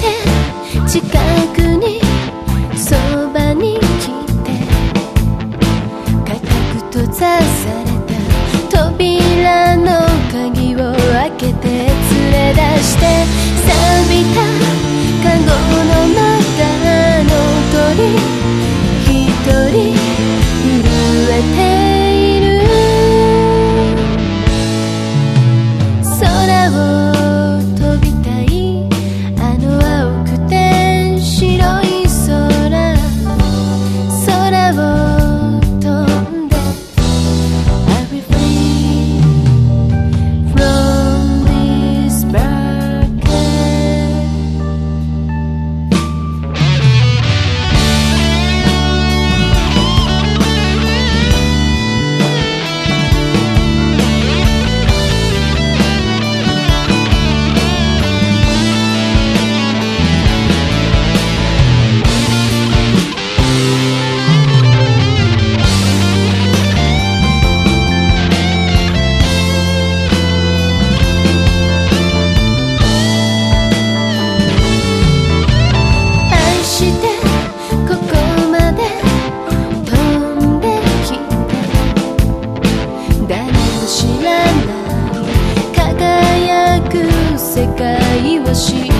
て近く she